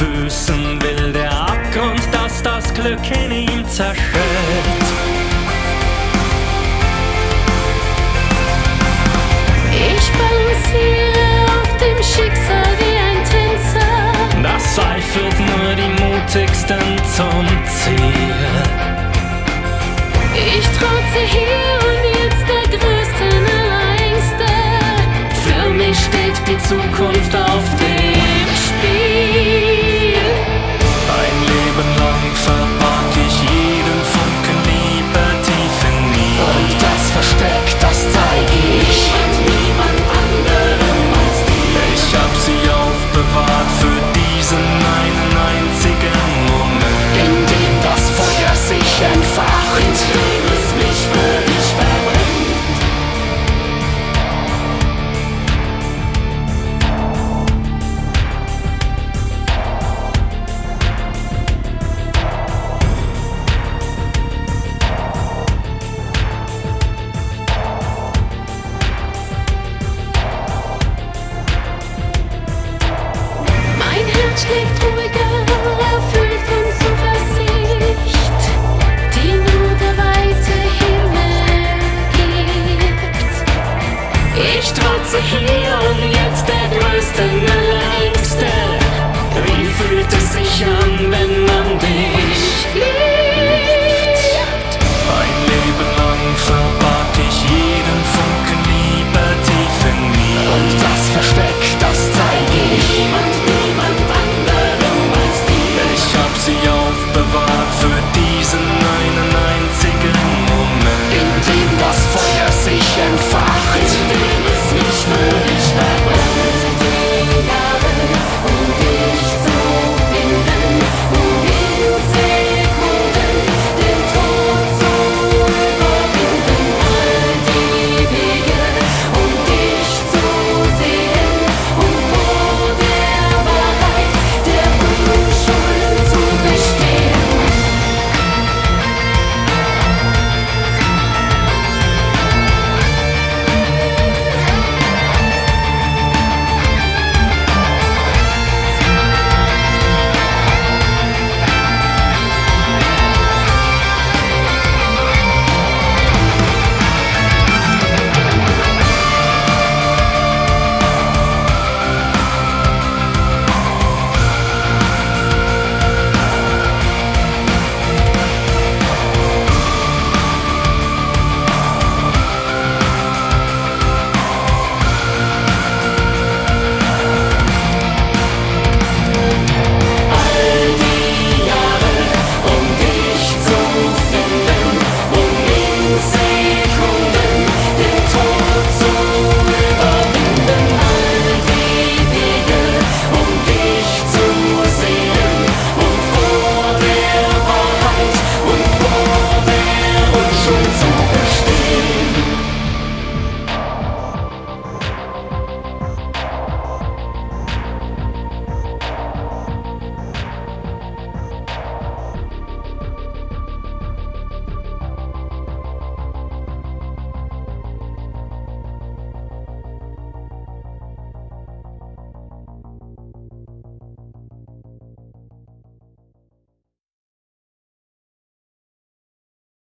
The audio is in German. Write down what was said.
dann will der Abgrund, dass das Glück in ihm zerschellt. Ich balanciere auf dem Schicksal wie ein Tänzer. Das Seil führt nur die mutigsten zum Ziel. Ich trotze hier und jetzt der Größte, Allerlängste. Für mich steht die Zukunft auf Ich trotze hier und jetzt der größte, längste. Wie fühlt es sich an, wenn man dich liebt? Mein Leben lang verbarg ich jeden Funken Liebe tief in mir. Und das Versteck, das